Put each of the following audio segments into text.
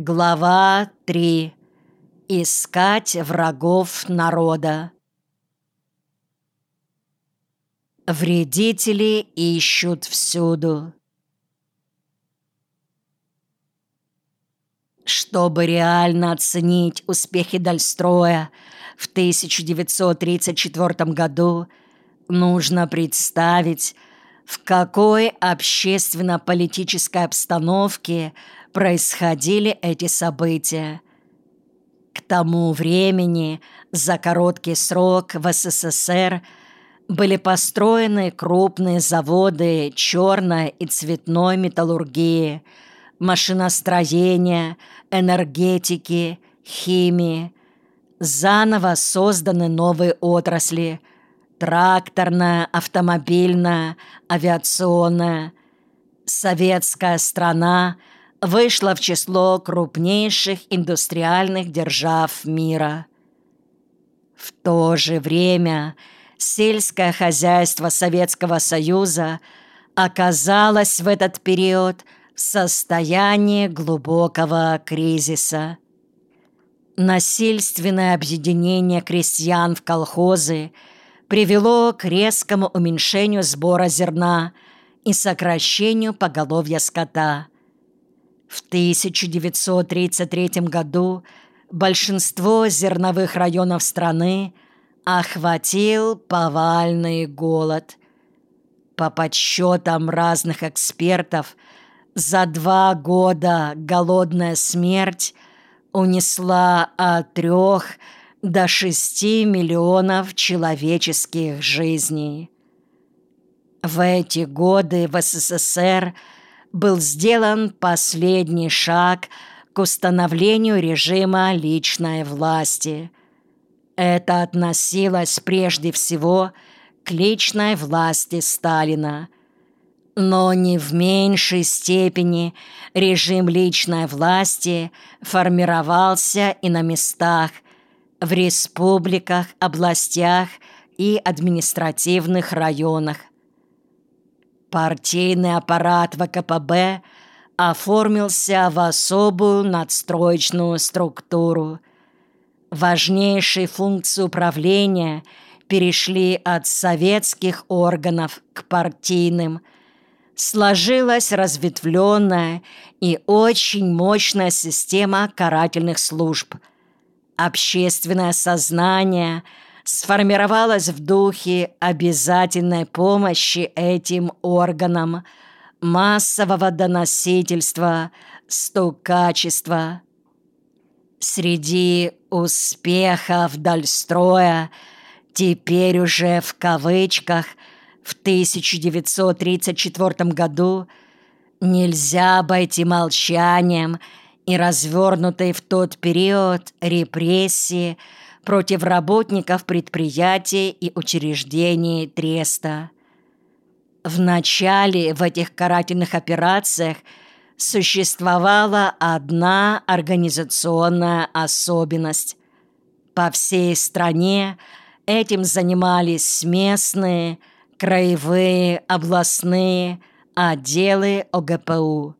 Глава 3. Искать врагов народа. Вредители ищут всюду. Чтобы реально оценить успехи Дальстроя в 1934 году, нужно представить, в какой общественно-политической обстановке происходили эти события. К тому времени за короткий срок в СССР были построены крупные заводы черной и цветной металлургии, машиностроения, энергетики, химии. Заново созданы новые отрасли – тракторная, автомобильная, авиационная. Советская страна вышла в число крупнейших индустриальных держав мира. В то же время сельское хозяйство Советского Союза оказалось в этот период в состоянии глубокого кризиса. Насильственное объединение крестьян в колхозы – привело к резкому уменьшению сбора зерна и сокращению поголовья скота. В 1933 году большинство зерновых районов страны охватил повальный голод. По подсчетам разных экспертов, за два года голодная смерть унесла от трех до 6 миллионов человеческих жизней. В эти годы в СССР был сделан последний шаг к установлению режима личной власти. Это относилось прежде всего к личной власти Сталина. Но не в меньшей степени режим личной власти формировался и на местах – в республиках, областях и административных районах. Партийный аппарат ВКПБ оформился в особую надстроечную структуру. Важнейшие функции управления перешли от советских органов к партийным. Сложилась разветвленная и очень мощная система карательных служб – Общественное сознание сформировалось в духе обязательной помощи этим органам, массового доносительства, стукачества. Среди успехов Дальстроя, теперь уже в кавычках, в 1934 году нельзя обойти молчанием – и развернутые в тот период репрессии против работников предприятий и учреждений Треста. В начале в этих карательных операциях существовала одна организационная особенность. По всей стране этим занимались местные, краевые, областные отделы ОГПУ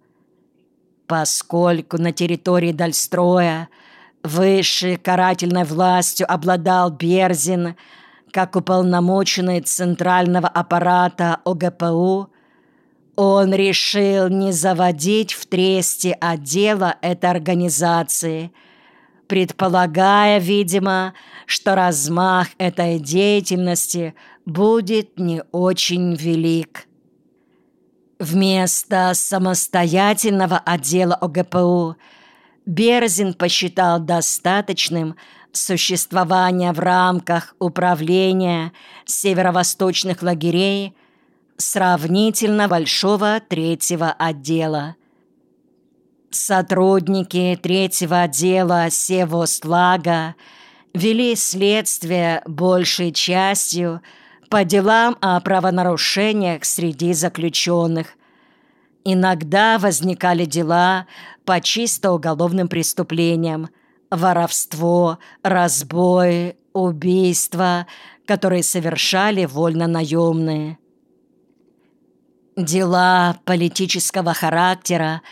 поскольку на территории Дальстроя высшей карательной властью обладал Берзин, как уполномоченный центрального аппарата ОГПУ, он решил не заводить в тресте отдела этой организации, предполагая, видимо, что размах этой деятельности будет не очень велик. Вместо самостоятельного отдела ОГПУ Берзин посчитал достаточным существование в рамках управления северо-восточных лагерей сравнительно большого третьего отдела. Сотрудники третьего отдела Севостлага вели следствие большей частью – по делам о правонарушениях среди заключенных. Иногда возникали дела по чисто уголовным преступлениям, воровство, разбой, убийства, которые совершали вольно-наемные. Дела политического характера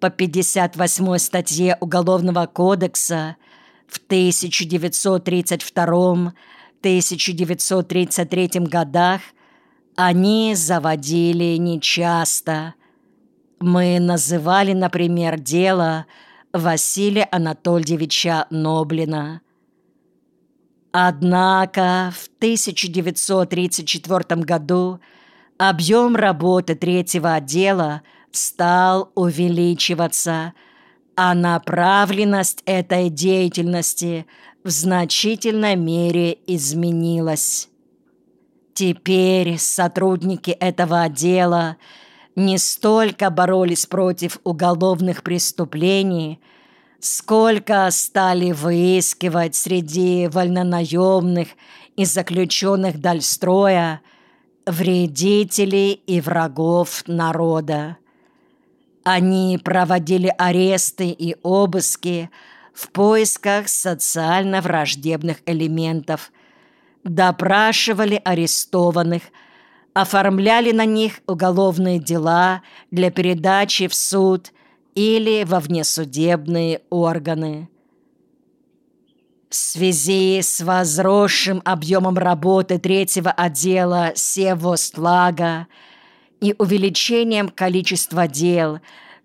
по 58 статье Уголовного кодекса в 1932-1933 годах они заводили нечасто. Мы называли, например, дело Василия Анатольевича Ноблина. Однако в 1934 году объем работы третьего отдела стал увеличиваться, а направленность этой деятельности в значительной мере изменилась. Теперь сотрудники этого отдела не столько боролись против уголовных преступлений, сколько стали выискивать среди вольнонаемных и заключенных Дальстроя вредителей и врагов народа. Они проводили аресты и обыски в поисках социально враждебных элементов – допрашивали арестованных, оформляли на них уголовные дела для передачи в суд или во внесудебные органы. В связи с возросшим объемом работы третьего отдела Севостлага и увеличением количества дел,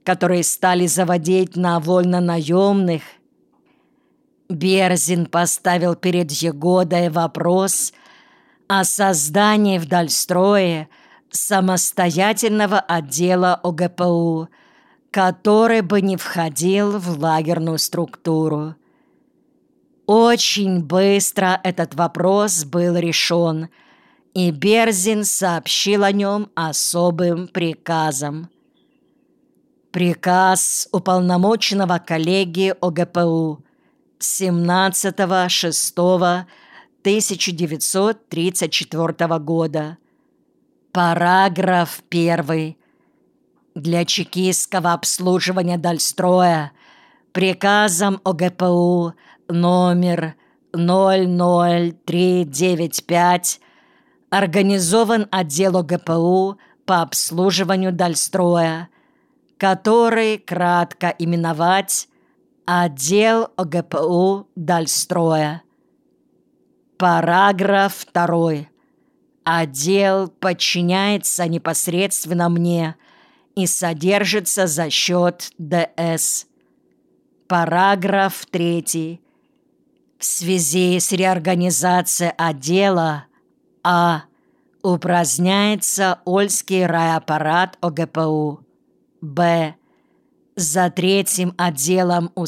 которые стали заводить на вольно-наемных – Берзин поставил перед Егодой вопрос о создании в Дальстрое самостоятельного отдела ОГПУ, который бы не входил в лагерную структуру. Очень быстро этот вопрос был решен, и Берзин сообщил о нем особым приказом. Приказ уполномоченного коллегии ОГПУ – 17.06.1934 года. Параграф 1. Для чекистского обслуживания Дальстроя приказом ОГПУ номер 00395 организован отдел ОГПУ по обслуживанию Дальстроя, который кратко именовать Отдел ОГПУ Дальстроя. Параграф 2. Отдел подчиняется непосредственно мне и содержится за счет ДС. Параграф 3. В связи с реорганизацией отдела А упраздняется Ольский райаппарат ОГПУ. Б за третьим отделом у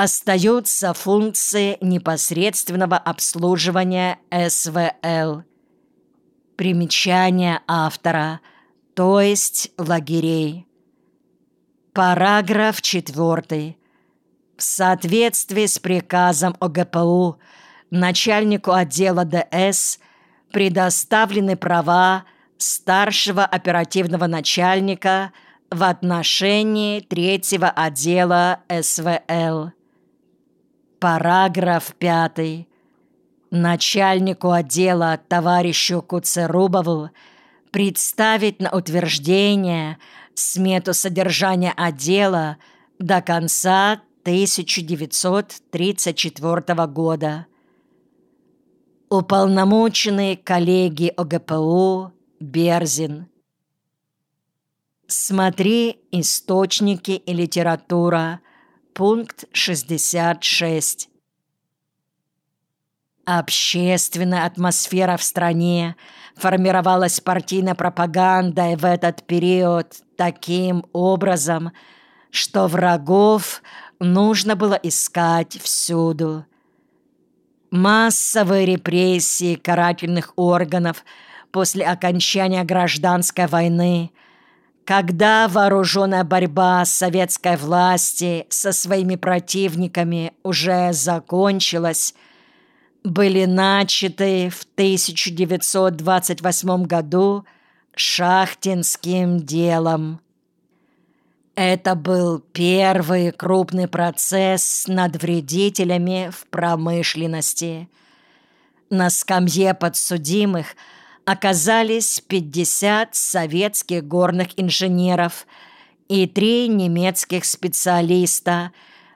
СВИТЛ остаются функции непосредственного обслуживания СВЛ. Примечание автора, то есть лагерей. Параграф 4. В соответствии с приказом ОГПУ начальнику отдела ДС предоставлены права старшего оперативного начальника – в отношении третьего отдела СВЛ. Параграф 5. Начальнику отдела товарищу Куцерубову представить на утверждение смету содержания отдела до конца 1934 года. Уполномоченный коллеги ОГПУ Берзин. Смотри источники и литература. Пункт 66. Общественная атмосфера в стране формировалась партийной пропагандой в этот период таким образом, что врагов нужно было искать всюду. Массовые репрессии карательных органов после окончания гражданской войны – когда вооруженная борьба советской власти со своими противниками уже закончилась, были начаты в 1928 году шахтинским делом. Это был первый крупный процесс над вредителями в промышленности. На скамье подсудимых – оказались 50 советских горных инженеров и три немецких специалиста,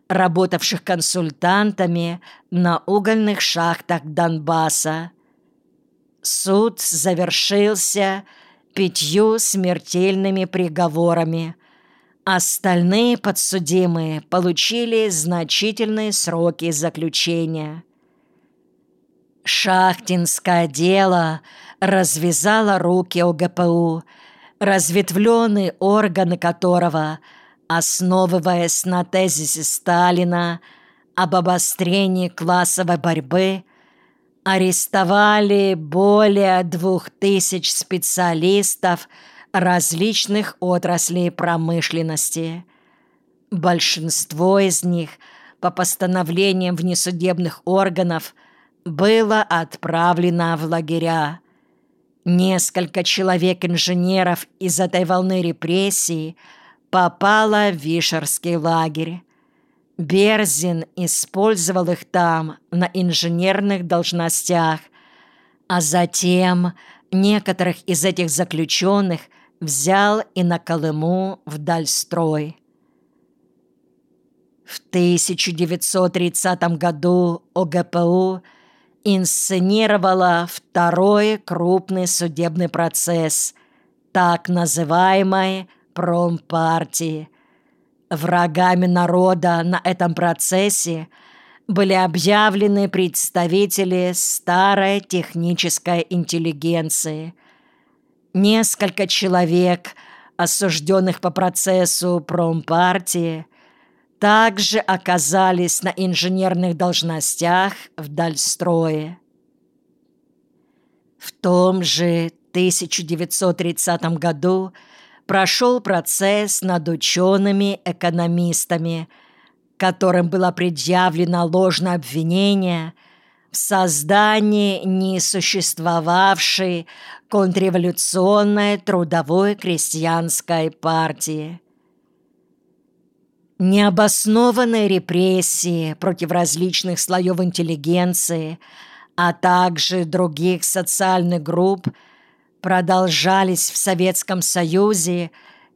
работавших консультантами на угольных шахтах Донбасса. Суд завершился пятью смертельными приговорами. Остальные подсудимые получили значительные сроки заключения. Шахтинское дело развязало руки ОГПУ, разветвленные органы которого, основываясь на тезисе Сталина об обострении классовой борьбы, арестовали более двух тысяч специалистов различных отраслей промышленности. Большинство из них по постановлениям внесудебных органов было отправлено в лагеря. Несколько человек-инженеров из этой волны репрессий попало в Вишерский лагерь. Берзин использовал их там на инженерных должностях, а затем некоторых из этих заключенных взял и на Колыму в Дальстрой. В 1930 году ОГПУ инсценировала второй крупный судебный процесс, так называемой промпартии, Врагами народа на этом процессе были объявлены представители старой технической интеллигенции. Несколько человек, осужденных по процессу промпартии, также оказались на инженерных должностях в Дальстрое. В том же 1930 году прошел процесс над учеными-экономистами, которым было предъявлено ложное обвинение в создании несуществовавшей контрреволюционной трудовой крестьянской партии. Необоснованные репрессии против различных слоев интеллигенции, а также других социальных групп – продолжались в Советском Союзе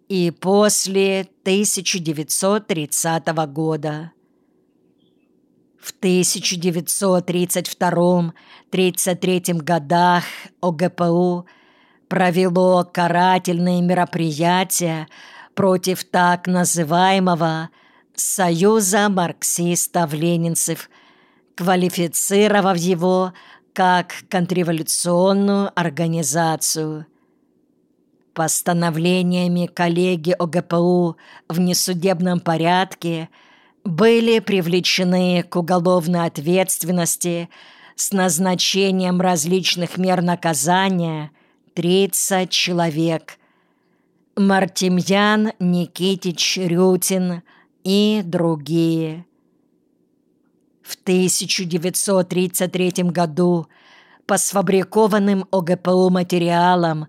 и после 1930 года. В 1932-33 годах ОГПУ провело карательные мероприятия против так называемого «Союза марксистов-ленинцев», квалифицировав его как контрреволюционную организацию. Постановлениями коллеги ОГПУ в несудебном порядке были привлечены к уголовной ответственности с назначением различных мер наказания 30 человек. Мартемьян Никитич Рютин и другие. В 1933 году по сфабрикованным ОГПУ материалам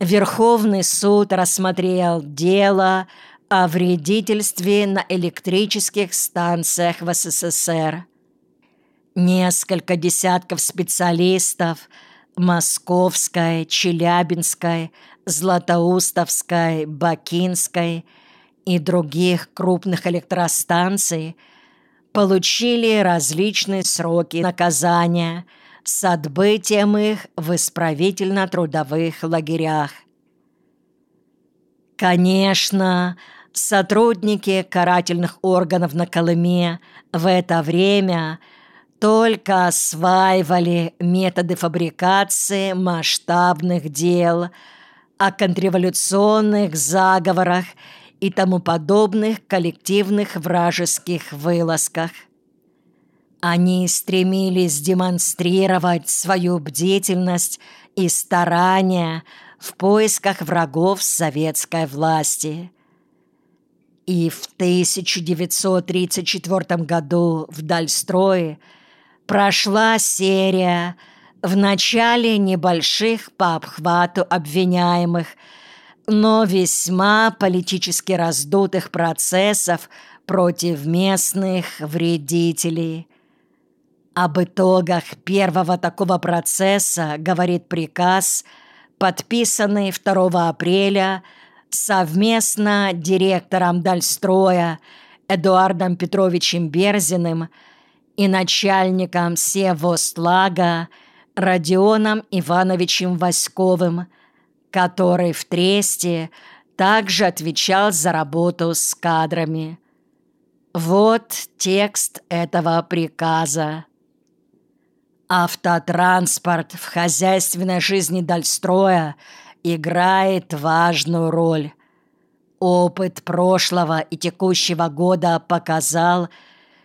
Верховный суд рассмотрел дело о вредительстве на электрических станциях в СССР. Несколько десятков специалистов Московской, Челябинской, Златоустовской, Бакинской и других крупных электростанций – получили различные сроки наказания с отбытием их в исправительно-трудовых лагерях. Конечно, сотрудники карательных органов на Колыме в это время только осваивали методы фабрикации масштабных дел о контрреволюционных заговорах и тому подобных коллективных вражеских вылазках. Они стремились демонстрировать свою бдительность и старания в поисках врагов советской власти. И в 1934 году в Дальстрое прошла серия в начале небольших по обхвату обвиняемых – но весьма политически раздутых процессов против местных вредителей. Об итогах первого такого процесса говорит приказ, подписанный 2 апреля совместно директором Дальстроя Эдуардом Петровичем Берзиным и начальником Севостлага Родионом Ивановичем Васьковым, который в Тресте также отвечал за работу с кадрами. Вот текст этого приказа. Автотранспорт в хозяйственной жизни Дальстроя играет важную роль. Опыт прошлого и текущего года показал,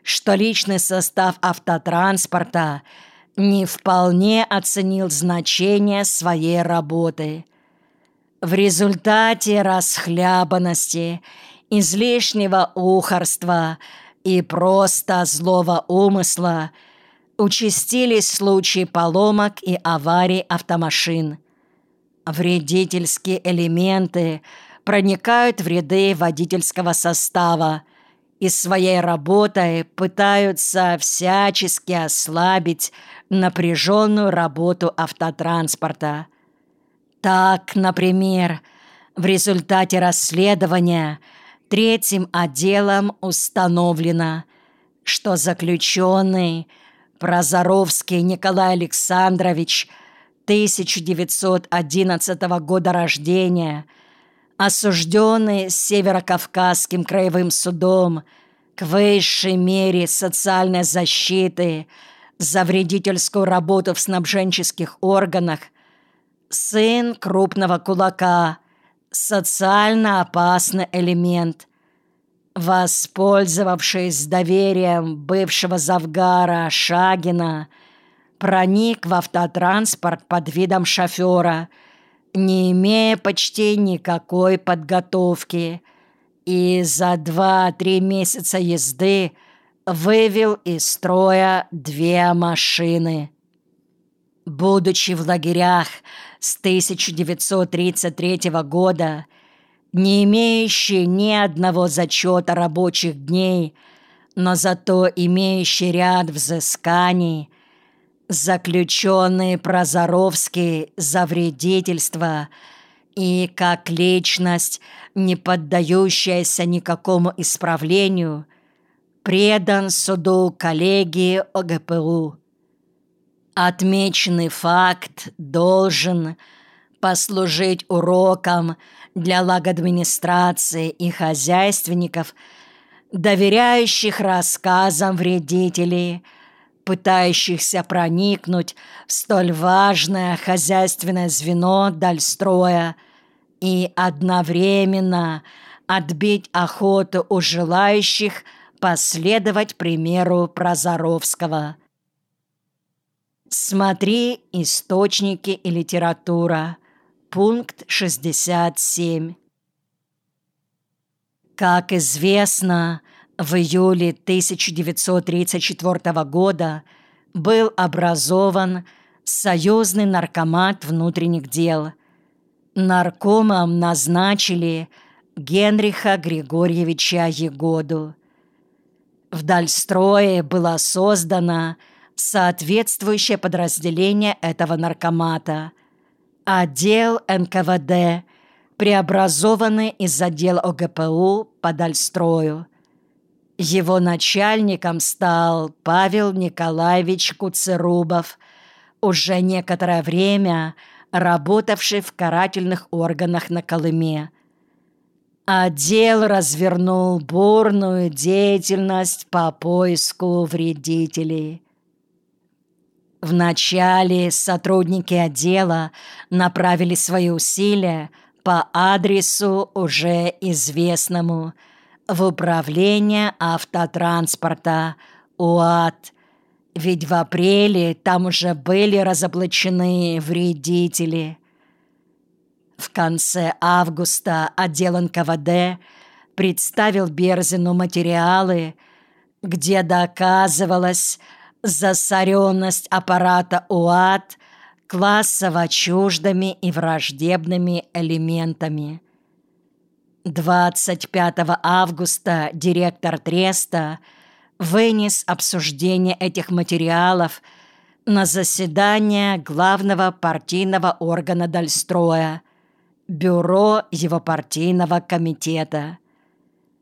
что личный состав автотранспорта не вполне оценил значение своей работы. В результате расхлябанности, излишнего ухорства и просто злого умысла участились случаи поломок и аварий автомашин. Вредительские элементы проникают в ряды водительского состава и своей работой пытаются всячески ослабить напряженную работу автотранспорта – так, например, в результате расследования третьим отделом установлено, что заключенный Прозоровский Николай Александрович 1911 года рождения, осужденный Северокавказским краевым судом к высшей мере социальной защиты за вредительскую работу в снабженческих органах – сын крупного кулака, социально опасный элемент. Воспользовавшись доверием бывшего завгара Шагина, проник в автотранспорт под видом шофера, не имея почти никакой подготовки, и за два-три месяца езды вывел из строя две машины. Будучи в лагерях с 1933 года, не имеющий ни одного зачета рабочих дней, но зато имеющий ряд взысканий, заключенный Прозоровский за вредительство и как личность, не поддающаяся никакому исправлению, предан суду коллегии ОГПУ. Отмеченный факт должен послужить уроком для лагадминистрации и хозяйственников, доверяющих рассказам вредителей, пытающихся проникнуть в столь важное хозяйственное звено Дальстроя и одновременно отбить охоту у желающих последовать примеру Прозоровского – Смотри источники и литература. Пункт 67. Как известно, в июле 1934 года был образован Союзный наркомат внутренних дел. Наркомом назначили Генриха Григорьевича Егоду. В Дальстрое была создана соответствующее подразделение этого наркомата. Отдел НКВД, преобразованный из отдела ОГПУ по Дальстрою. Его начальником стал Павел Николаевич Куцерубов, уже некоторое время работавший в карательных органах на Колыме. Отдел развернул бурную деятельность по поиску вредителей. Вначале сотрудники отдела направили свои усилия по адресу уже известному в управление автотранспорта УАТ, ведь в апреле там уже были разоблачены вредители. В конце августа отдел НКВД представил Берзину материалы, где доказывалось, засоренность аппарата УАТ классово чуждыми и враждебными элементами. 25 августа директор Треста вынес обсуждение этих материалов на заседание главного партийного органа Дальстроя бюро его партийного комитета –